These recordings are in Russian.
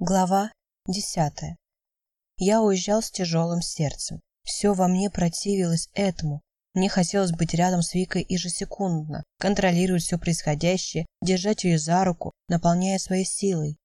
Глава десятая. Я уезжал с тяжелым сердцем. Все во мне противилось этому. Мне хотелось быть рядом с Викой ежесекундно, контролировать все происходящее, держать ее за руку, наполняя своей силой.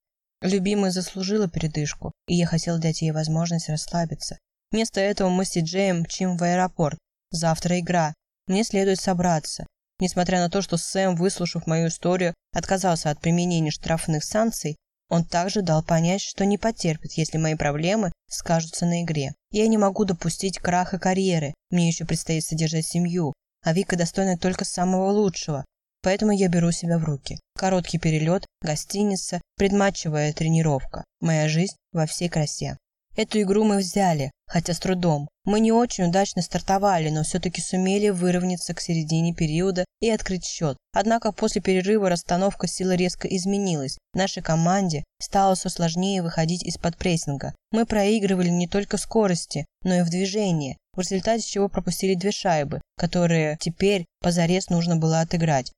Любимая заслужила передышку, и я хотел дать ей возможность расслабиться. Вместо этого мы с Джеем мчим в аэропорт. Завтра игра. Мне следует собраться. Несмотря на то, что Сэм, выслушав мою историю, отказался от применения штрафных санкций, он также дал понять, что не потерпит, если мои проблемы скажутся на игре. Я не могу допустить краха карьеры, мне еще предстоит содержать семью, а Вика достойна только самого лучшего. Поэтому я беру себя в руки. Короткий перелет, гостиница, предматчевая тренировка. Моя жизнь во всей красе. Эту игру мы взяли, хотя с трудом. Мы не очень удачно стартовали, но все-таки сумели выровняться к середине периода и открыть счет. Однако после перерыва расстановка силы резко изменилась. Нашей команде стало все сложнее выходить из-под прессинга. Мы проигрывали не только скорости, но и в движении, в результате чего пропустили две шайбы, которые теперь позарез нужно было отыграть.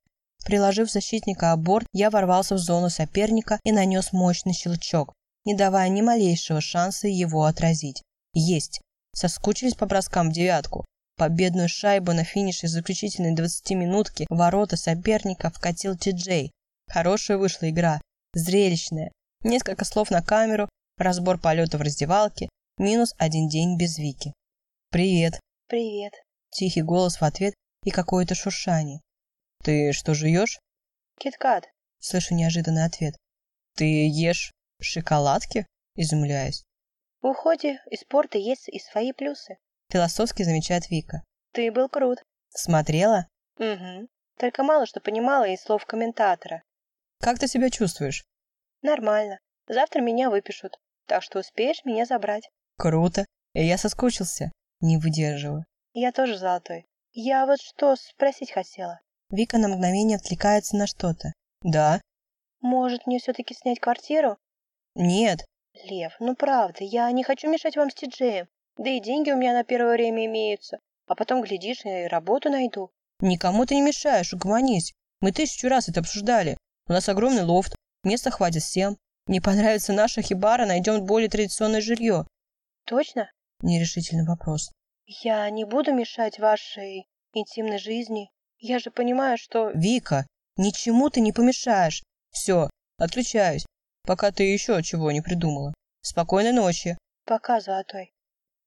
Приложив защитника о борт, я ворвался в зону соперника и нанес мощный щелчок, не давая ни малейшего шанса его отразить. Есть. Соскучились по броскам в девятку. Победную шайбу на финише заключительной 20-минутки ворота соперника вкатил Ти-Джей. Хорошая вышла игра. Зрелищная. Несколько слов на камеру, разбор полета в раздевалке, минус один день без Вики. «Привет». «Привет». Тихий голос в ответ и какое-то шуршание. «Ты что жуешь?» «Киткат». Слышу неожиданный ответ. «Ты ешь «Шоколадки?» – изумляюсь. В уходе из спорта есть и свои плюсы. Философски замечает Вика. Ты был крут. Смотрела? Угу. Только мало что понимала из слов комментатора. Как ты себя чувствуешь? Нормально. Завтра меня выпишут. Так что успеешь меня забрать. Круто. Я соскучился. Не выдерживаю. Я тоже золотой. Я вот что спросить хотела. Вика на мгновение отвлекается на что-то. Да. Может, мне все-таки снять квартиру? Нет. Лев, ну правда, я не хочу мешать вам с Тиджеем. Да и деньги у меня на первое время имеются. А потом, глядишь, и работу найду. Никому ты не мешаешь, угомонись. Мы тысячу раз это обсуждали. У нас огромный лофт, места хватит всем. Не понравится наша хибара, найдем более традиционное жилье. Точно? Нерешительный вопрос. Я не буду мешать вашей интимной жизни. Я же понимаю, что... Вика, ничему ты не помешаешь. Все, отключаюсь пока ты еще чего не придумала. Спокойной ночи. Пока, Золотой.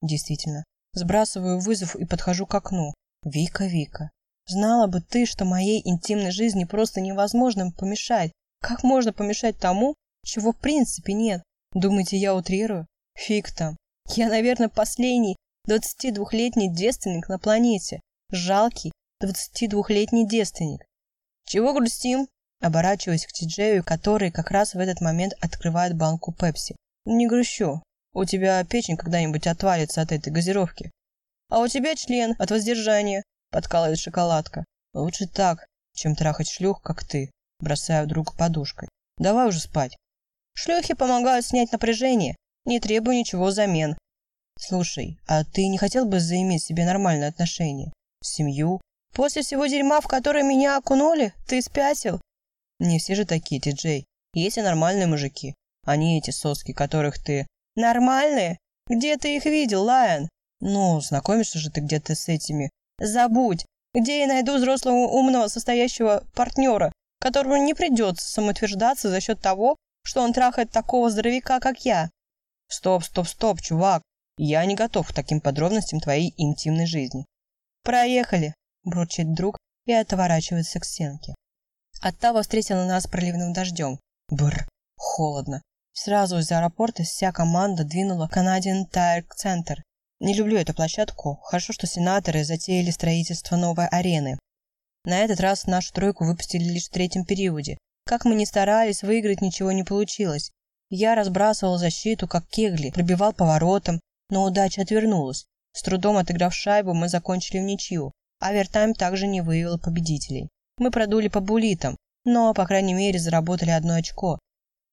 Действительно. Сбрасываю вызов и подхожу к окну. Вика, Вика. Знала бы ты, что моей интимной жизни просто невозможно помешать. Как можно помешать тому, чего в принципе нет? Думаете, я утрирую? Фиг там. Я, наверное, последний 22-летний девственник на планете. Жалкий 22-летний девственник. Чего грустим? Оборачиваясь к Тиджею, который как раз в этот момент открывает банку Пепси. «Не грущу. У тебя печень когда-нибудь отвалится от этой газировки. А у тебя член от воздержания», – подкалывает шоколадка. «Лучше так, чем трахать шлюх, как ты», – бросаю другу подушкой. «Давай уже спать». «Шлюхи помогают снять напряжение. Не требую ничего взамен». «Слушай, а ты не хотел бы заиметь себе нормальные отношения? Семью?» «После всего дерьма, в которое меня окунули, ты спятил?» Не все же такие, Ти-Джей. Есть и нормальные мужики. Они эти соски, которых ты... Нормальные? Где ты их видел, Лайон? Ну, знакомишься же ты где-то с этими. Забудь. Где я найду взрослого умного состоящего партнера, которому не придется самоутверждаться за счет того, что он трахает такого здоровяка, как я? Стоп, стоп, стоп, чувак. Я не готов к таким подробностям твоей интимной жизни. Проехали, бурчит друг и отворачивается к стенке. Оттава встретила нас проливным дождем. Бр, холодно. Сразу из аэропорта вся команда двинула Canadian Tire Center. Не люблю эту площадку. Хорошо, что сенаторы затеяли строительство новой арены. На этот раз нашу тройку выпустили лишь в третьем периоде. Как мы ни старались, выиграть ничего не получилось. Я разбрасывал защиту, как кегли, пробивал поворотом, но удача отвернулась. С трудом отыграв шайбу, мы закончили в ничью. Авертайм также не выявил победителей. Мы продули по булитам, но, по крайней мере, заработали одно очко.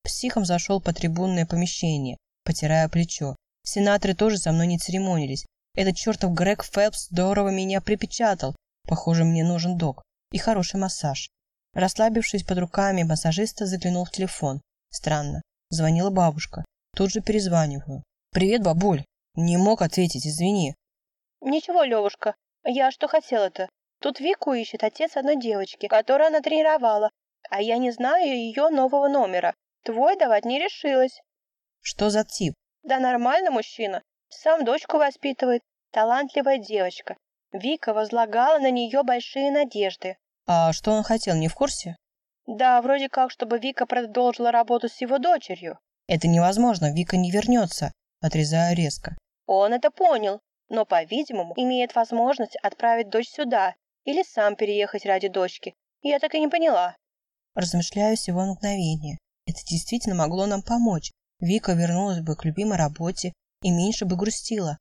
Психом зашел по трибунное помещение, потирая плечо. Сенаторы тоже со мной не церемонились. Этот чертов Грег Фелпс здорово меня припечатал. Похоже, мне нужен док. И хороший массаж. Расслабившись под руками, массажиста заглянул в телефон. Странно. Звонила бабушка. Тут же перезваниваю. «Привет, бабуль!» Не мог ответить, извини. Ничего, Левушка, я что хотела-то? Тут Вику ищет отец одной девочки, которую она тренировала, а я не знаю ее нового номера. Твой давать не решилась. Что за тип? Да нормально мужчина. Сам дочку воспитывает. Талантливая девочка. Вика возлагала на нее большие надежды. А что он хотел, не в курсе? Да, вроде как, чтобы Вика продолжила работу с его дочерью. Это невозможно, Вика не вернется. Отрезаю резко. Он это понял, но, по-видимому, имеет возможность отправить дочь сюда или сам переехать ради дочки. Я так и не поняла. Размышляю всего мгновение. Это действительно могло нам помочь. Вика вернулась бы к любимой работе и меньше бы грустила.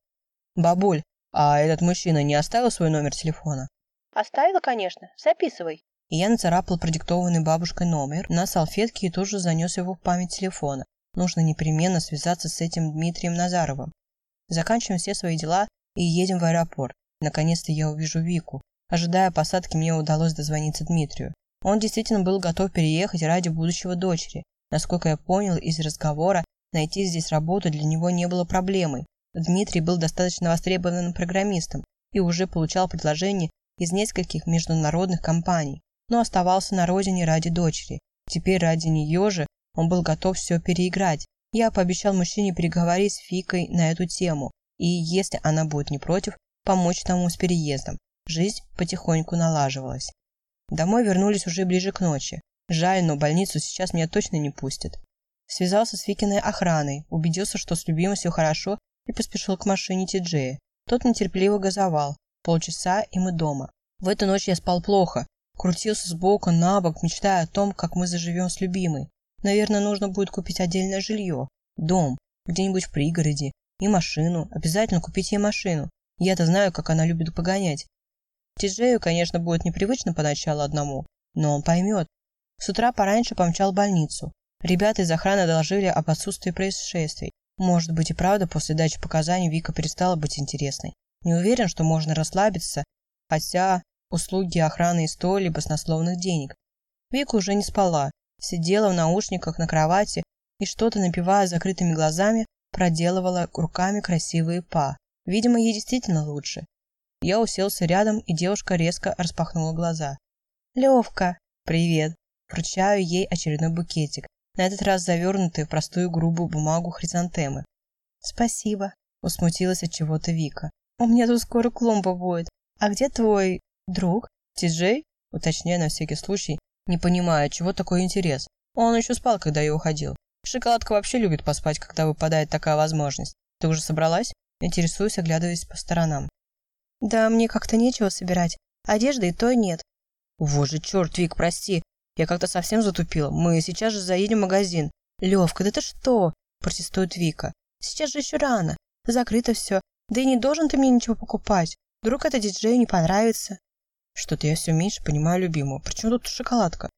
Бабуль, а этот мужчина не оставил свой номер телефона? Оставила, конечно. Записывай. И я нацарапал продиктованный бабушкой номер на салфетке и тоже занес его в память телефона. Нужно непременно связаться с этим Дмитрием Назаровым. Заканчиваем все свои дела и едем в аэропорт. Наконец-то я увижу Вику. Ожидая посадки, мне удалось дозвониться Дмитрию. Он действительно был готов переехать ради будущего дочери. Насколько я понял из разговора, найти здесь работу для него не было проблемой. Дмитрий был достаточно востребованным программистом и уже получал предложения из нескольких международных компаний, но оставался на родине ради дочери. Теперь ради нее же он был готов все переиграть. Я пообещал мужчине переговорить с Фикой на эту тему, и, если она будет не против, помочь тому с переездом. Жизнь потихоньку налаживалась. Домой вернулись уже ближе к ночи. Жаль, но больницу сейчас меня точно не пустят. Связался с Викиной охраной, убедился, что с любимой все хорошо, и поспешил к машине Тиджея. Тот нетерпеливо газовал. Полчаса, и мы дома. В эту ночь я спал плохо. Крутился сбоку на бок, мечтая о том, как мы заживем с любимой. Наверное, нужно будет купить отдельное жилье, дом, где-нибудь в пригороде, и машину. Обязательно купить ей машину. Я-то знаю, как она любит погонять. Тиджею, конечно, будет непривычно поначалу одному, но он поймет. С утра пораньше помчал в больницу. Ребята из охраны доложили об отсутствии происшествий. Может быть и правда, после дачи показаний Вика перестала быть интересной. Не уверен, что можно расслабиться, хотя услуги охраны и стоили баснословных денег. Вика уже не спала, сидела в наушниках на кровати и что-то, напивая закрытыми глазами, проделывала руками красивые па. Видимо, ей действительно лучше. Я уселся рядом, и девушка резко распахнула глаза. «Левка!» «Привет!» Вручаю ей очередной букетик, на этот раз завернутый в простую грубую бумагу хризантемы. «Спасибо!» Усмутилась от чего-то Вика. «У меня тут скоро клумба будет. А где твой друг?» «Ти-Джей?» Уточняю на всякий случай, не понимаю, чего такой интерес. Он еще спал, когда я уходил. Шоколадка вообще любит поспать, когда выпадает такая возможность. Ты уже собралась? Интересуюсь, оглядываясь по сторонам. Да, мне как-то нечего собирать. Одежды и то нет. Вот же черт, Вик, прости. Я как-то совсем затупила. Мы сейчас же заедем в магазин. Левка, да ты что? Протестует Вика. Сейчас же еще рано. Закрыто все. Да и не должен ты мне ничего покупать. Вдруг это диджею не понравится. Что-то я все меньше понимаю любимого. Причем тут шоколадка?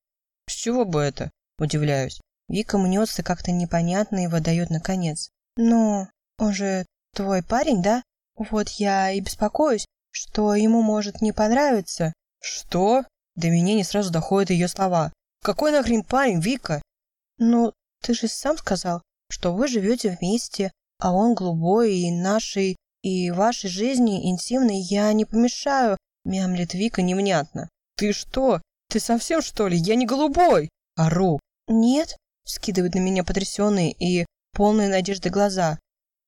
С чего бы это? Удивляюсь. Вика мнется как-то непонятно и выдает наконец. Но он же твой парень, да? Вот я и беспокоюсь, что ему может не понравиться. Что? До меня не сразу доходят ее слова. Какой нахрен парень, Вика? Ну, ты же сам сказал, что вы живете вместе, а он голубой, и нашей, и вашей жизни интимной я не помешаю, Мямлит Вика невнятно. «Ты что? Ты совсем, что ли? Я не голубой!» Ору. «Нет?» Скидывает на меня потрясенные и полные надежды глаза.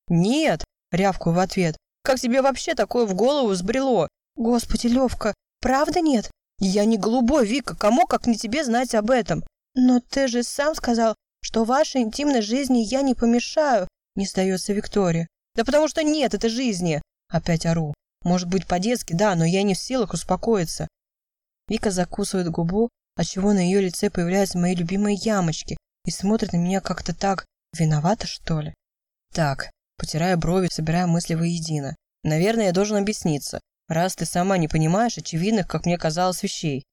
«Нет!» Рявкую в ответ. «Как тебе вообще такое в голову сбрело?» «Господи, Левка, правда нет?» «Я не голубой, Вика, кому как не тебе знать об этом?» «Но ты же сам сказал, что вашей интимной жизни я не помешаю», не сдается Виктория. «Да потому что нет этой жизни!» Опять ору. Может быть, по-детски, да, но я не в силах успокоиться. Вика закусывает губу, отчего на ее лице появляются мои любимые ямочки и смотрит на меня как-то так виновата, что ли. Так, потирая брови, собирая мысли воедино. Наверное, я должен объясниться, раз ты сама не понимаешь очевидных, как мне казалось, вещей.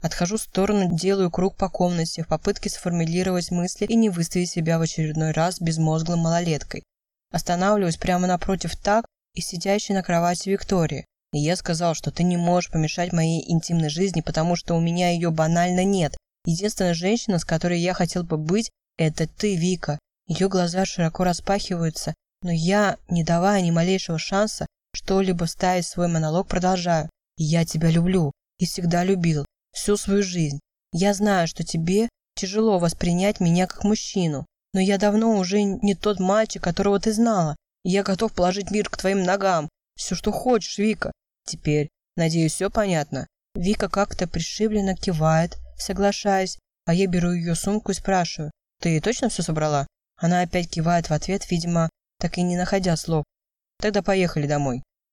Отхожу в сторону, делаю круг по комнате в попытке сформулировать мысли и не выставить себя в очередной раз безмозглым малолеткой. Останавливаюсь прямо напротив так, и сидящей на кровати Виктории. И я сказал, что ты не можешь помешать моей интимной жизни, потому что у меня ее банально нет. Единственная женщина, с которой я хотел бы быть, это ты, Вика. Ее глаза широко распахиваются, но я, не давая ни малейшего шанса что-либо ставить свой монолог, продолжаю. «Я тебя люблю и всегда любил, всю свою жизнь. Я знаю, что тебе тяжело воспринять меня как мужчину, но я давно уже не тот мальчик, которого ты знала, я готов положить мир к твоим ногам. Все, что хочешь, Вика. Теперь, надеюсь, все понятно?» Вика как-то пришибленно кивает, соглашаясь, а я беру ее сумку и спрашиваю. «Ты точно все собрала?» Она опять кивает в ответ, видимо, так и не находя слов. Тогда поехали домой.